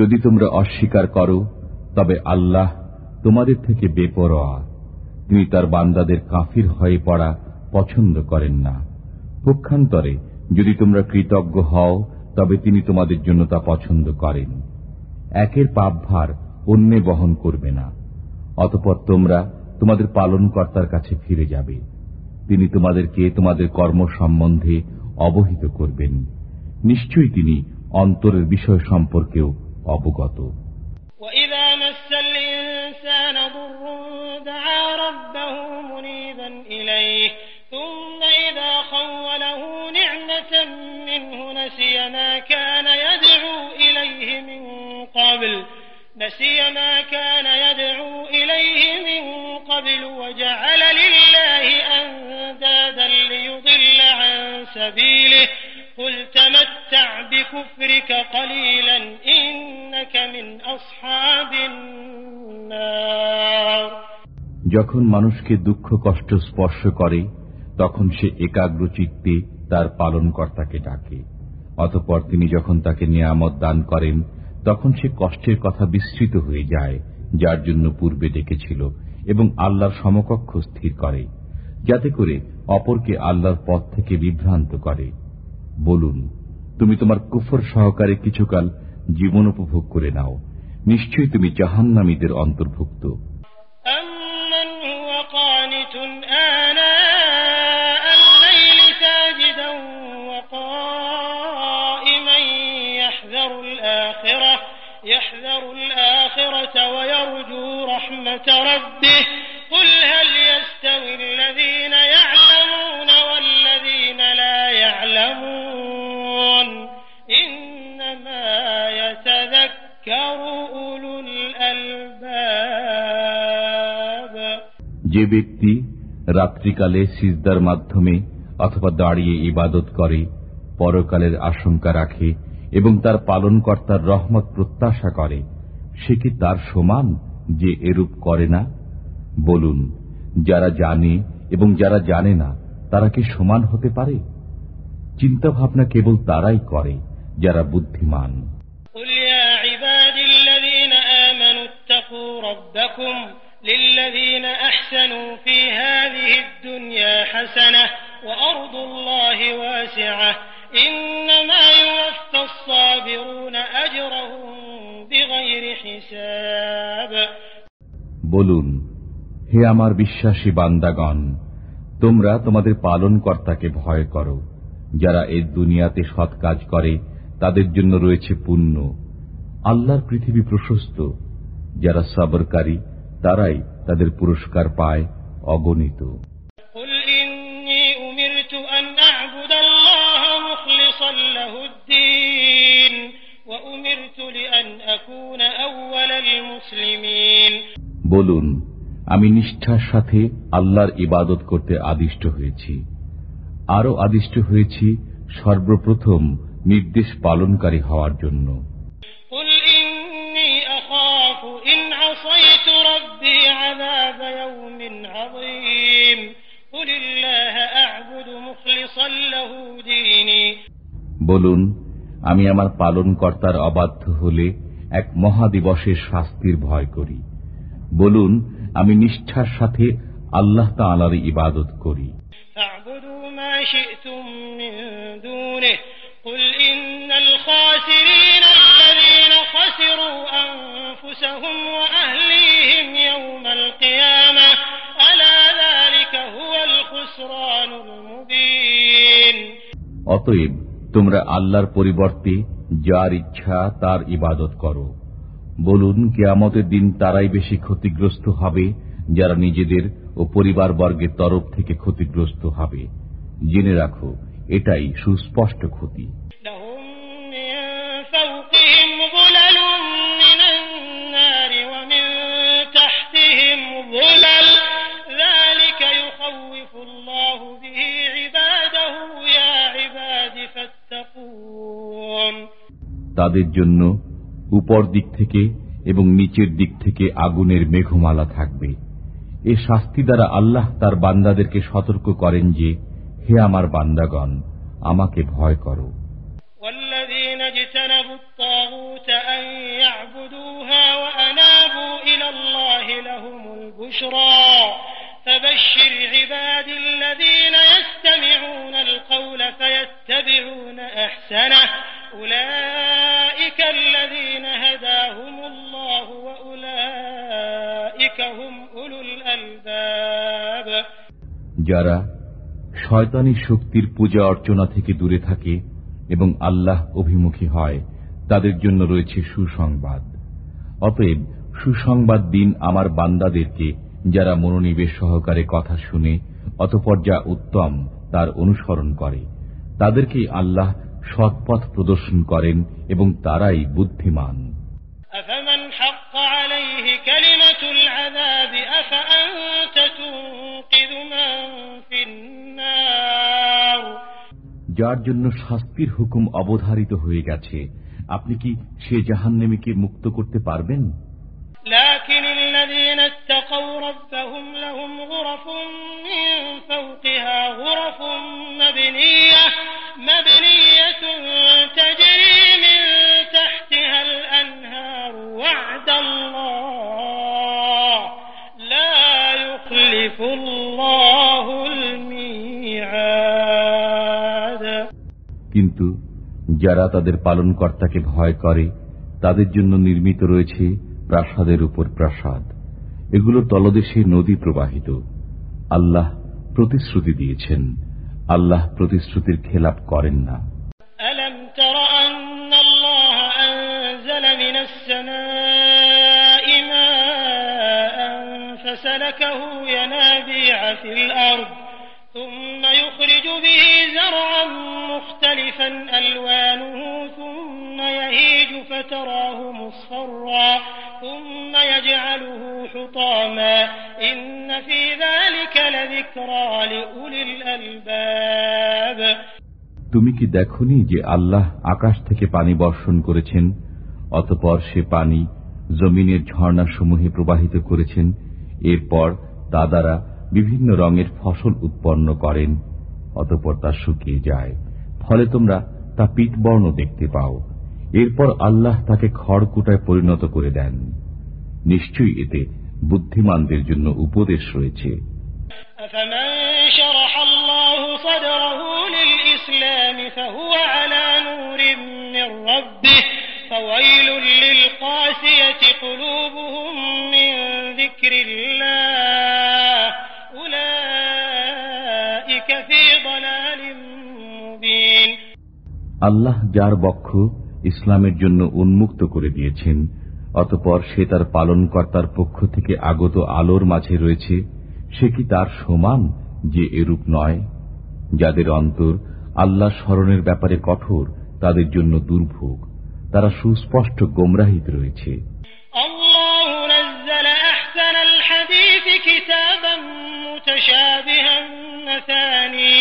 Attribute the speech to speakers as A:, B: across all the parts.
A: যদি তোমরা অস্বীকার করো, তবে আল্লাহ তোমাদের থেকে বেপরোয়া। তিনি তার বান্দাদের কাফির হয়ে পড়া পছন্দ করেন না। পক্ষান্তরে, যদি তোমরা কৃতজ্ঞ হও, তবে তিনি তোমাদের জন্য তা পছন্দ করেন। একের পাপভার অন্যে বহন করবে না। অতপর তোমরা তোমাদের পালনকর্তার কাছে ফিরে যাবে। তিনি তোমাদেরকে তোমাদের কর্ম সম্বন্ধে অবহিত করবেন। নিশ্চয়ই তিনি অন্তরের বিষয় সম্পর্কেও অবগত
B: وإذا مس الإنسان ضر دعا ربه منيبا إليه ثم إذا خوله نعمة منه نسي ما كان يدعو إليه من قبل نسي ما كان يدعو إليه من قبل وجعل لله أندادا ليضل عن سبيله قل تمتع بكفرك قليلا
A: যখন মানুষকে দুঃখ, কষ্ট স্পর্শ করে, তখন সে একাগ্র চিত্তে তার পালনকর্তাকে ডাকে। অতপর তিনি যখন তাকে নিয়ামত দান করেন, তখন সে কষ্টের কথা বিস্তৃত হয়ে যায়, যার জন্য পূর্বে ডেকেছিল এবং আল্লাহর সমকক্ষ স্থির করে, যাতে করে অপরকে আল্লাহর পথ থেকে বিভ্রান্ত করে। বলুন, তুমি তোমার কুফর সহকারে কিছুকাল জীবন উপভোগ করে নাও। নিশ্চয়ই তুমি জাহান্নামীদের অন্তর্ভুক্ত
B: أمن هو قانت آناء الليل ساجدا وقائما يحذر الآخرة يحذر الآخرة ويرجو رحمة ربه قل هل يستوي الذين
A: ব্যক্তি রাত্রিকালে সিজদার মাধ্যমে অথবা দাঁড়িয়ে ইবাদত করে পরকালের আশঙ্কা রাখে এবং তার পালনকর্তার রহমত প্রত্যাশা করে সে কি তার সমান যে এরূপ করে না বলুন যারা জানে এবং যারা জানে না তারা কি সমান হতে পারে চিন্তা ভাবনা কেবল তারাই করে যারা বুদ্ধিমান
B: قل يا عبادي الذين آمنوا اتقوا ربكم للذين أحسنوا في هذه الدنيا حسنة وأرض الله واسعة إنما يوفى الصابرون أجرهم بغير حساب
A: বলুন হে আমার বিশ্বাসী বান্দাগণ তোমরা তোমাদের পালন কর্তাকে ভয় করো যারা এই দুনিয়াতে সৎ কাজ করে তাদের জন্য রয়েছে পুণ্য আল্লাহর পৃথিবী প্রশস্ত যারা সবরকারী তারাই তাদের পুরস্কার পায় অগণিত। বলুন আমি নিষ্ঠার সাথে আল্লাহর ইবাদত করতে আদিষ্ট হয়েছি। আরও আদিষ্ট হয়েছি সর্বপ্রথম নির্দেশ পালনকারী হওয়ার জন্য। বলুন আমি আমার পালন কর্তার অবাধ্য হলে এক মহাদিবসের শাস্তির ভয় করি বলুন আমি নিষ্ঠার সাথে আল্লাহ তাঁলার ইবাদত করি
B: فاعبدوا ما شئتم من دونه قل إن الخاسرين الذين خسروا أنفسهم وأهليهم يوم القيامة ألا ذلك هو الخسران المبين
A: অতএব তোমরা আল্লাহর পরিবর্তে যার ইচ্ছা তার ইবাদত করো। বলুন, কেয়ামতের দিন তারাই বেশি ক্ষতিগ্রস্ত হবে যারা নিজেদের ও পরিবার বর্গের তরফ থেকে ক্ষতিগ্রস্ত হবে। জেনে রাখো, এটাই সুস্পষ্ট ক্ষতি। তাদের জন্য উপর দিক থেকে এবং নিচের দিক থেকে আগুনের মেঘমালা থাকবে এ শাস্তি দ্বারা আল্লাহ তার বান্দাদেরকে সতর্ক করেন যে হে আমার বান্দাগণ আমাকে ভয় করো
B: والذين اجتنبوا الطاغوت أن يعبدوها وأنابوا إلى الله لهم البشرى فبشر عبادي الذين يستمعون القول فيتبعون أحسنه أولئك الذين هداهم الله وأولئك هم أولو الألباب
A: যারা শয়তানি শক্তির পূজা অর্চনা থেকে দূরে থাকে এবং আল্লাহ অভিমুখী হয় তাদের জন্য রয়েছে সুসংবাদ অতএব সুসংবাদ দিন আমার বান্দাদেরকে যারা মনোনিবেশ সহকারে কথা শুনে অতপর যা উত্তম তার অনুসরণ করে তাদেরকেই আল্লাহ সৎপথ প্রদর্শন করেন এবং তারাই বুদ্ধিমান
B: أفمن حق عليه كلمة العذاب أفأنت تنقذ من في النار
A: যার জন্য শাস্তির হুকুম অবধারিত হয়ে গেছে আপনি কি সে জাহান্নেমীকে মুক্ত করতে পারবেন
B: لكن الذين اتقوا ربهم لهم غرف من فوقها غرف مبنية مبنية تجري من تحتها الأنهار وعد الله لا يخلف الله الميعاد
A: কিন্তু যারা তাদের পালনকর্তাকে ভয় করে তাদের জন্য নির্মিত রয়েছে প্রাসাদের উপর প্রাসাদ এগুলোর তলদেশে নদী প্রবাহিত আল্লাহ প্রতিশ্রুতি দিয়েছেন আল্লাহ প্রতিশ্রুতির খেলাপ করেন না
B: ألم تر أن الله أنزل من السماء ماء فسلكه ينابيع في الأرض ثم يخرج به زرعا مختلفا ألوانه ثم يهيج فتراه مصفرا ثم يجعله حطاما إن في ذلك لذكرى لأولي الألباب
A: তুমি কি দেখনি যে আল্লাহ আকাশ থেকে পানি বর্ষণ করেছেন অতপর সে পানি জমিনের ঝর্ণাসমূহে প্রবাহিত করেছেন এরপর তা দ্বারা বিভিন্ন রঙের ফসল উৎপন্ন করেন অতপর তা শুকিয়ে যায় ফলে তোমরা তা পিতবর্ণ দেখতে পাও এরপর আল্লাহ তাকে খড়কুটায় পরিণত করে দেন নিশ্চয়ই এতে বুদ্ধিমানদের জন্য উপদেশ রয়েছে
B: أفمن شرح الله صدره للإسلام فهو على نور من ربه فويل للقاسية قلوبهم من ذكر الله أولئك في ضلال مبين
A: আল্লাহ যার বক্ষ ইসলামের জন্য উন্মুক্ত করে দিয়েছেন অতপর সে তার পালনকর্তার পক্ষ থেকে আগত আলোর মাঝে রয়েছে সে কি তার সমান যে এরূপ নয় যাদের অন্তর আল্লাহ স্মরণের ব্যাপারে কঠোর তাদের জন্য দুর্ভোগ তারা সুস্পষ্ট গোমরাহিত রয়েছে
B: الله نزل أحسن الحديث كتابا متشابها مثاني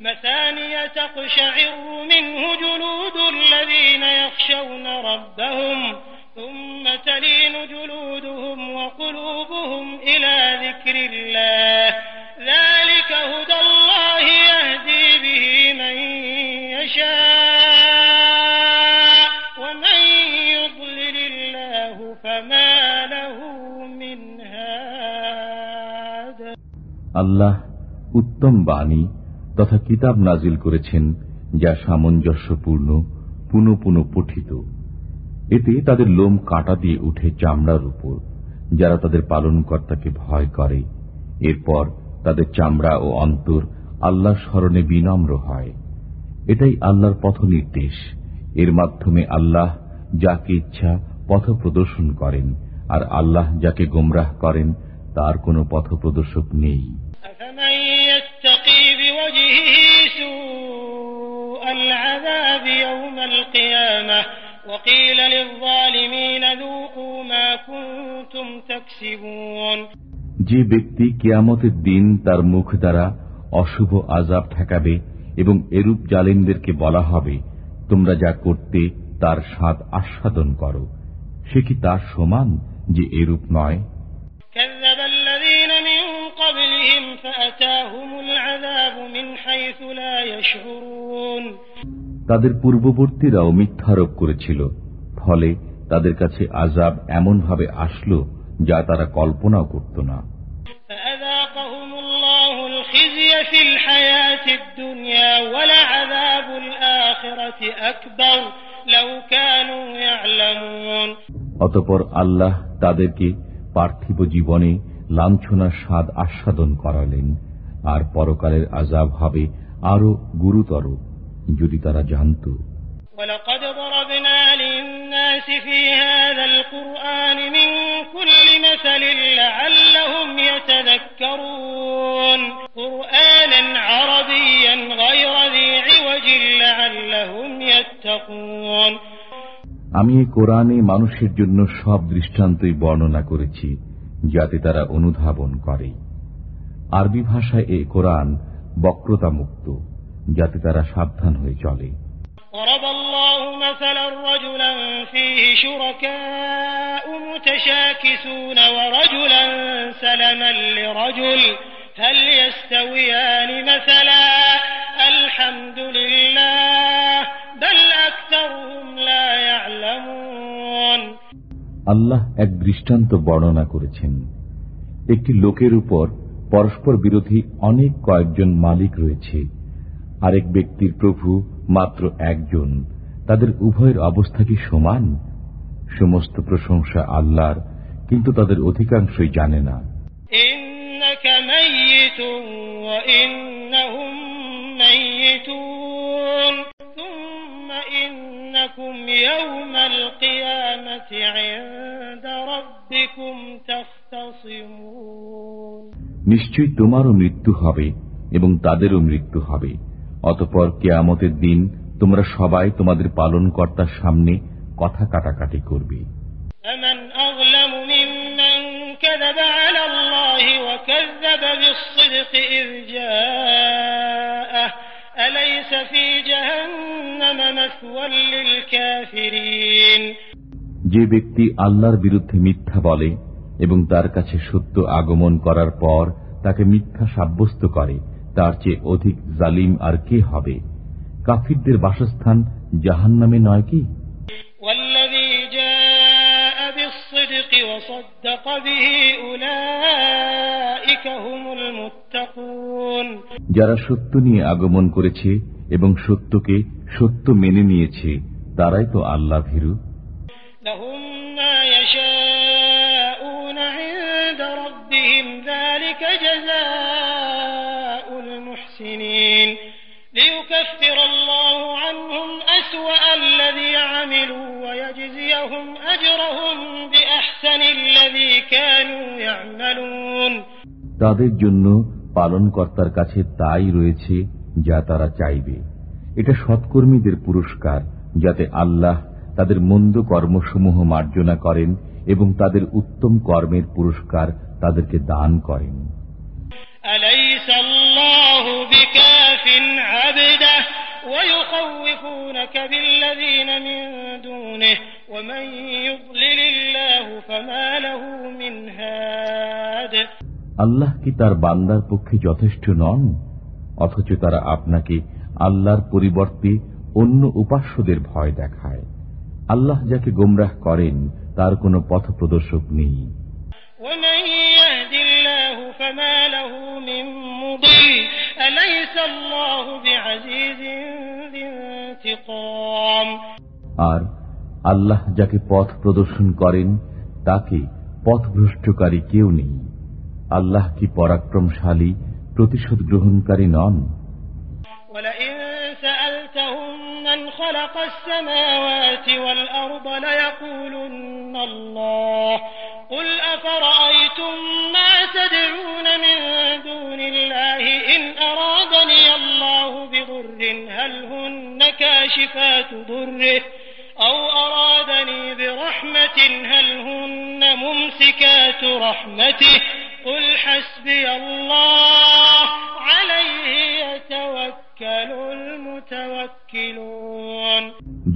B: مثاني تقشعر منه جلود الذين يخشون ربهم ثم تلين جلودهم وقلوبهم إلى ذكر الله
A: আল্লাহ উত্তম বাণী তথা কিতাব নাজিল করেছেন, যা সামঞ্জস্যপূর্ণ পুনঃ পঠিত এতে তাদের লোম কাটা দিয়ে উঠে চামড়ার উপর, যারা তাদের পালনকর্তাকে ভয় করে। এরপর তাদের চামড়া ও অন্তর আল্লাহ স্মরণে বিনম্র হয়। এটাই আল্লাহর পথ নির্দেশ এর মাধ্যমে আল্লাহ যাকে ইচ্ছা পথ প্রদর্শন করেন, আর আল্লাহ যাকে গোমরাহ করেন, তার কোনো পথ প্রদর্শক নেই।
B: أفمن يتقي بوجهه سوء العذاب يوم القيامة وقيل للظالمين ذوقوا ما كنتم تكسبون
A: যে ব্যক্তি কেয়ামতের দিন তার মুখ দ্বারা অশুভ আজাব ঠেকাবে এবং এরূপ জালিমদেরকে বলা হবে তোমরা যা করতে তার স্বাদ আস্বাদন করো সে কি তার সমান যে এরূপ নয় তাদের পূর্ববর্তীরাও মিথ্যারোপ করেছিল। ফলে তাদের কাছে আজাব এমনভাবে আসল যা তারা কল্পনাও করত না। অতপর আল্লাহ তাদেরকে পার্থিব জীবনে লাঞ্ছনার স্বাদ আস্বাদন করালেন। আর পরকালের আজাব হবে আরো গুরুতর যদি তারা জানত
B: ولقد ضربنا للناس في هذا القرآن من كل مثل لعلهم يتذكرون قرآنا عربيا غير ذي عوج لعلهم يتقون
A: আমি এই কোরআনে মানুষের জন্য সব দৃষ্টান্তই বর্ণনা করেছি যাতে তারা অনুধাবন করে আরবি ভাষায় এই কোরআন বক্রতা মুক্ত যাতে তারা সাবধান হয়ে চলে
B: ضرب الله مثلا رجلا فيه شركاء متشاكسون ورجلا سلما لرجل هل يستويان مثلا الحمد لله بل أكثرهم لا يعلمون
A: আল্লাহ এক দৃষ্টান্ত বর্ণনা করেছেন একটি লোকের উপর পরস্পর বিরোধী অনেক কয়েকজন মালিক রয়েছে আরেক ব্যক্তির প্রভু মাত্র একজন তাদের উভয়ের অবস্থা কি সমান সমস্ত প্রশংসা আল্লাহর কিন্তু তাদের অধিকাংশই জানে না
B: إنك ميت وإنهم ميتون ثم إنكم يوم القيامة عند ربكم تختصمون
A: নিশ্চয়ই তোমারও মৃত্যু হবে এবং তাদেরও মৃত্যু হবে। অতপর কেয়ামতের দিন তোমরা সবাই তোমাদের পালন কর্তার সামনে কথা কাটাকাটি করবে। যে ব্যক্তি আল্লাহর বিরুদ্ধে মিথ্যা বলে এবং তার কাছে সত্য আগমন করার পর তাকে মিথ্যা সাব্যস্ত করে তার চেয়ে অধিক জালিম আর কে হবে? কাফিরদের বাসস্থান জাহান নামে নয় কি? যারা সত্য নিয়ে আগমন করেছে এবং সত্যকে সত্য মেনে নিয়েছে তারাই তো আল্লাহ ভীরু।
B: ربهم ذلك جزاء المحسنين ليكفر الله عنهم أسوأ الذي عملوا ويجزيهم أجرهم بأحسن الذي كانوا يعملون
A: তাদের জন্য পালনকর্তার কাছে তাই রয়েছে যা তারা চাইবে এটা সৎকর্মীদের পুরস্কার যাতে আল্লাহ তাদের মন্দ কর্মসমূহ মার্জনা করেন এবং তাদের উত্তম কর্মের পুরস্কার তাদেরকে দান করেন। আল্লাহ কি তার বান্দার পক্ষে যথেষ্ট নন? অথচ তারা আপনাকে আল্লাহর পরিবর্তে অন্য উপাস্যদের ভয় দেখায়। আল্লাহ যাকে গোমরাহ করেন তার কোনো পথ প্রদর্শক নেই।
B: فما له من مضل أليس الله بعزيز ذي انتقام
A: আর আল্লাহ যাকে পথ প্রদর্শন করেন তাকে পথভ্রষ্টকারী কেউ নেই আল্লাহ কি পরাক্রমশালী প্রতিশোধ গ্রহণকারী নন
B: ولئن سألتهم من خلق السماوات والأرض ليقولن الله قل أفرأيتم ما تدعون من دون الله إن أرادني الله بضر هل هن كاشفات ضره أو أرادني برحمة هل هن ممسكات رحمته قل حسبي الله عليه يتوكل المتوكلون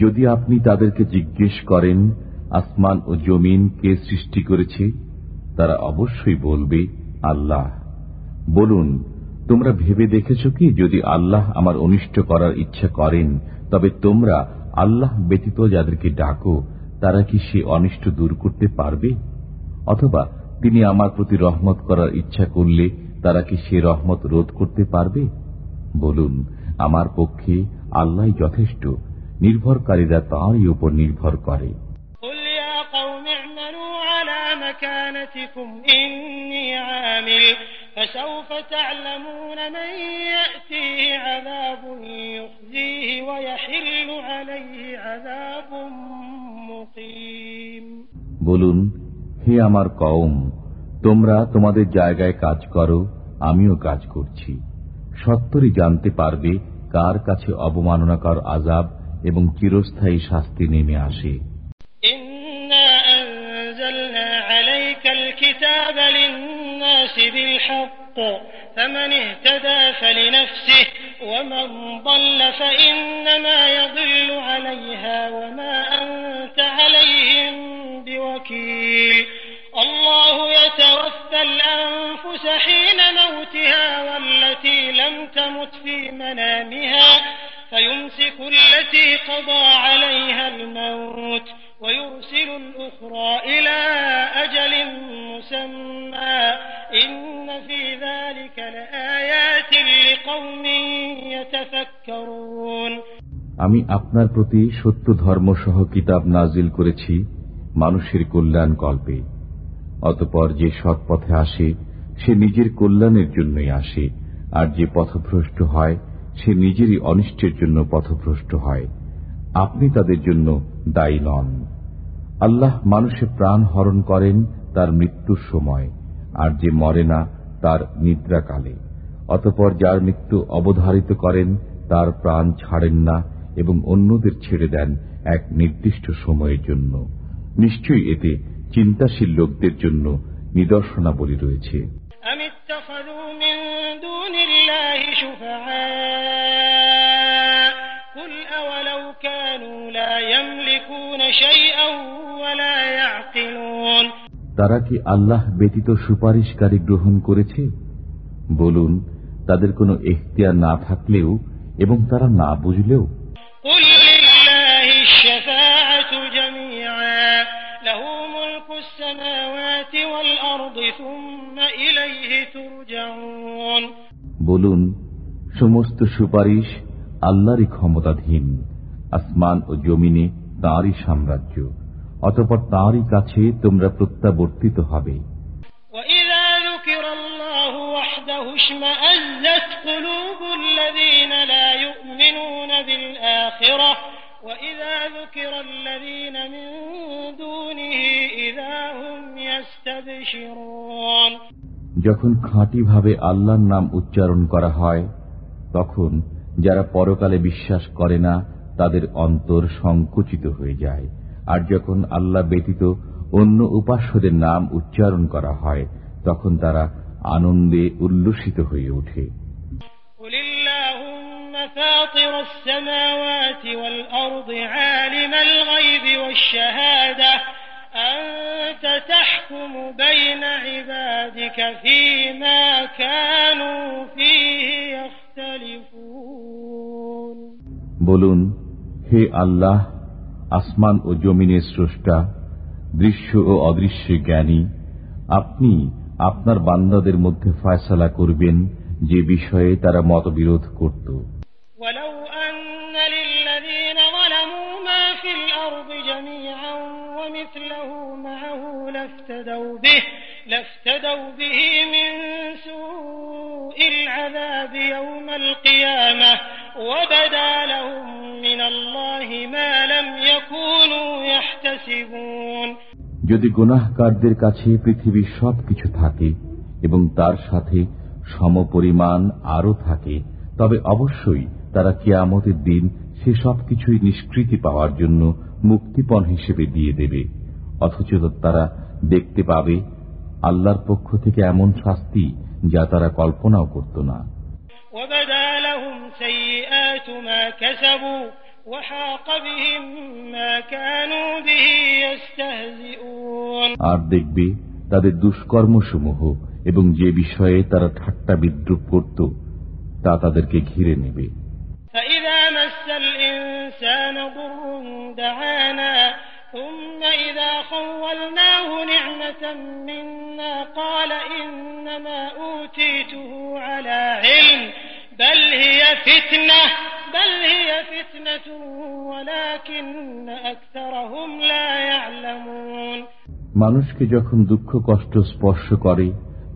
A: যদি আপনি তাদেরকে জিজ্ঞেস করেন আসমান ও জমিন কে সৃষ্টি করেছে, তারা অবশ্যই বলবে, আল্লাহ। বলুন, তোমরা ভেবে দেখেছ কি, যদি আল্লাহ আমার অনিষ্ট করার ইচ্ছা করেন, তবে তোমরা আল্লাহ ব্যতীত যাদেরকে ডাকো, তারা কি সে অনিষ্ট দূর করতে পারবে? অথবা তিনি আমার প্রতি রহমত করার ইচ্ছা করলে, তারা কি সে রহমত রোধ করতে পারবে? বলুন, আমার পক্ষে আল্লাহ যথেষ্ট, নির্ভরকারীরা তাঁরই উপর নির্ভর করে।
B: مكانتكم إني عامل فسوف تعلمون من يأتيه عذاب يخزيه ويحل عليه عذاب مقيم
A: বলুন হে আমার কওম তোমরা তোমাদের জায়গায় কাজ করো আমিও কাজ করছি সত্তরই জানতে পারবে কার কাছে অবমাননাকর আজাব এবং চিরস্থায়ী শাস্তি নেমে আসে
B: بالحق فمن اهتدى فلنفسه ومن ضل فإنما يضل عليها وما أنت عليهم بوكيل. الله يتوفى الأنفس حين موتها والتي لم تمت في منامها فيمسك التي قضى عليها الموت ويرسل الأخرى إلى
A: আমি আপনার প্রতি সত্য ধর্মসহ কিতাব নাজিল করেছি মানুষের কল্যাণ কল্পে। অতপর যে সৎ পথে আসে, সে নিজের কল্যাণের জন্যই আসে, আর যে পথভ্রষ্ট হয়, সে নিজেরই অনিষ্টের জন্য পথভ্রষ্ট হয়। আপনি তাদের জন্য দায়ী নন। আল্লাহ মানুষের প্রাণ হরণ করেন তার মৃত্যুর সময়, আর যে মরে না, তার নিদ্রাকালে। অতপর যার মৃত্যু অবধারিত করেন, তার প্রাণ ছাড়েন না এবং অন্যদের ছেড়ে দেন এক নির্দিষ্ট সময়ের জন্য। নিশ্চয়ই এতে চিন্তাশীল লোকদের জন্য নিদর্শনাবলী রয়েছে। তারা কি আল্লাহ ব্যতীত সুপারিশকারী গ্রহণ করেছে? বলুন তাদের কোনো এখতিয়ার না থাকলেও এবং তারা না বুঝলেও
B: الشفاعة جميعا له ملك السماوات والأرض ثم إليه ترجعون
A: বলুন সমস্ত সুপারিশ আল্লাহরই ক্ষমতাধীন আসমান ও জমিনে তাঁরই সাম্রাজ্য অতপর তাঁরই কাছে তোমরা প্রত্যাবর্তিত হবে
B: وإذا ذكر الله وحده اشمأزت قلوب وإذا ذكر الذين من دونه إذا هم يستبشرون
A: যখন খাঁটিভাবে আল্লাহর নাম উচ্চারণ করা হয় তখন যারা পরকালে বিশ্বাস করে না তাদের অন্তর সংকুচিত হয়ে যায় আর যখন আল্লাহ ব্যতীত অন্য উপাস্যদের নাম উচ্চারণ করা হয় তখন তারা আনন্দে উল্লসিত হয়ে ওঠে
B: قل اللهم فاطر السماوات والأرض عالم الغيب والشهادة أنت تحكم بين عبادك فيما كانوا فيه يختلفون
A: বলুন হে আল্লাহ আসমান ও জমিনের স্রষ্টা দৃশ্য ও অদৃশ্য জ্ঞানী আপনি আপনার বান্দাদের মধ্যে ফয়সালা করবেন যে বিষয়ে তারা মতবিরোধ করত
B: في الأرض جميعا ومثله معه لافتدوا به لافتدوا به من سوء العذاب يوم القيامة وبدا لهم من الله ما لم يكونوا يحتسبون
A: যদি গুনাহকারদের কাছে পৃথিবীর সব কিছু থাকে এবং তার সাথে সমপরিমাণ আরও থাকে তবে অবশ্যই তারা কিয়ামতের দিন সে সব কিছুই নিষ্কৃতি পাওয়ার জন্য মুক্তিপণ হিসেবে দিয়ে দেবে অথচ তারা দেখতে পাবে আল্লাহর পক্ষ থেকে এমন শাস্তি যা তারা কল্পনাও করত না। আর দেখবে তাদের দুষ্কর্মসমূহ এবং যে বিষয়ে তারা ঠাট্টা বিদ্রুপ করত তা তাদেরকে ঘিরে নেবে।
B: مس الإنسان ضر دعانا ثم إذا خولناه نعمة منا قال إنما أوتيته على علم بل هي فتنة بل هي فتنة ولكن أكثرهم لا يعلمون
A: মানুষকে যখন দুঃখ কষ্ট স্পর্শ করে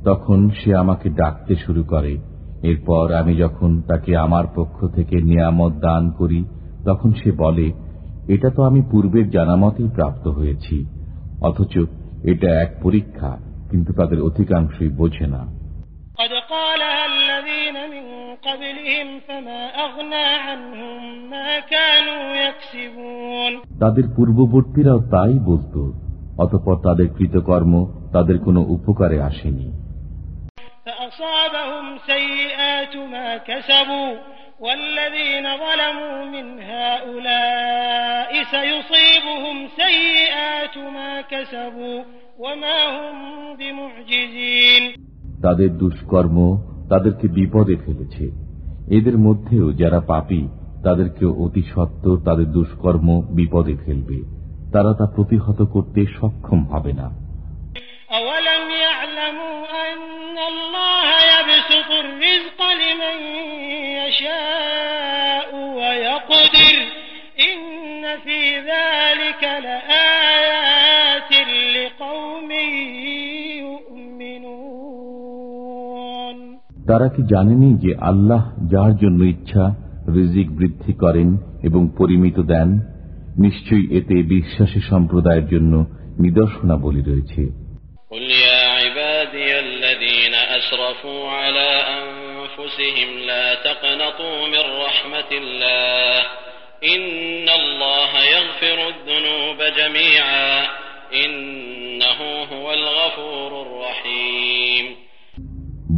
A: তখন সে আমাকে ডাকতে শুরু করে এরপর আমি যখন তাকে আমার পক্ষ থেকে নিয়ামত দান করি তখন সে বলে এটা তো আমি পূর্বের জানামতেই প্রাপ্ত হয়েছি অথচ এটা এক পরীক্ষা কিন্তু তাদের অধিকাংশই বোঝে না। তাদের পূর্ববর্তীরাও তাই বলত অতপর তাদের কৃতকর্ম তাদের কোনো উপকারে আসেনি।
B: فأصابهم سيئات ما كسبوا والذين ظلموا من هؤلاء سيصيبهم سيئات ما كسبوا وما هم بمعجزين
A: তাদের দুষ্কর্ম তাদেরকে বিপদে ফেলেছে এদের মধ্যেও যারা পাপী তাদেরকে অতি সত্ত্বর তাদের দুষ্কর্ম বিপদে ফেলবে তারা তা প্রতিহত করতে সক্ষম হবে না তারা কি জানেনি যে আল্লাহ যার জন্য ইচ্ছা রিজিক বৃদ্ধি করেন এবং পরিমিত দেন? নিশ্চয়ই এতে বিশ্বাসী সম্প্রদায়ের জন্য নিদর্শনাবলী রয়েছে।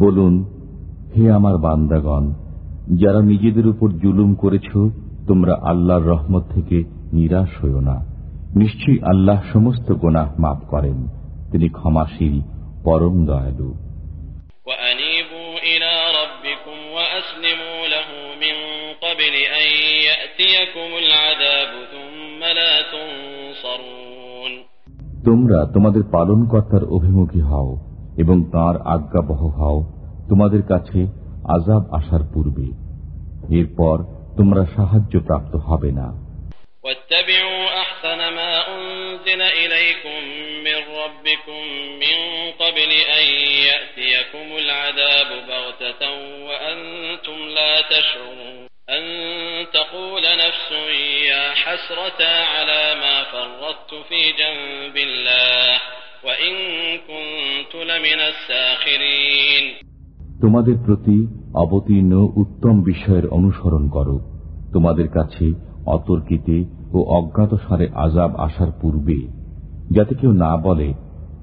A: বলুন হে আমার বান্দাগণ যারা নিজেদের উপর জুলুম করেছ তোমরা আল্লাহর রহমত থেকে নিরাশ হইও না। নিশ্চয়ই আল্লাহ সমস্ত গোনাহ মাফ করেন। তিনি ক্ষমাশীল পরম দয়ালু। তোমরা তোমাদের পালনকর্তার অভিমুখী হও এবং তার আজ্ঞাবহ হও। তোমাদের কাছে আজাব আসার পূর্বে এরপর তোমরা সাহায্য প্রাপ্ত হবে না
C: واتبعوا أحسن ما أنزل إليكم من ربكم من قبل أن يأتيكم العذاب بغتة وأنتم لا تشعرون أن تقول نفس يا حسرة على ما فرطت في جنب الله وإن كنت لمن الساخرين
A: তোমাদের প্রতি অবতীর্ণ উত্তম বিষয়ের অনুসরণ করো। তোমাদের কাছে অতর্কিতে ও অজ্ঞাত সারে আজাব আসার পূর্বে, যাতে কেউ না বলে,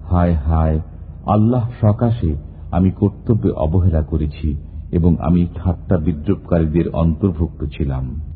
A: হায় হায়, আল্লাহ সকাশে আমি কর্তব্যে অবহেলা করেছি এবং আমি ঠাট্টা বিদ্রুপকারীদের অন্তর্ভুক্ত ছিলাম।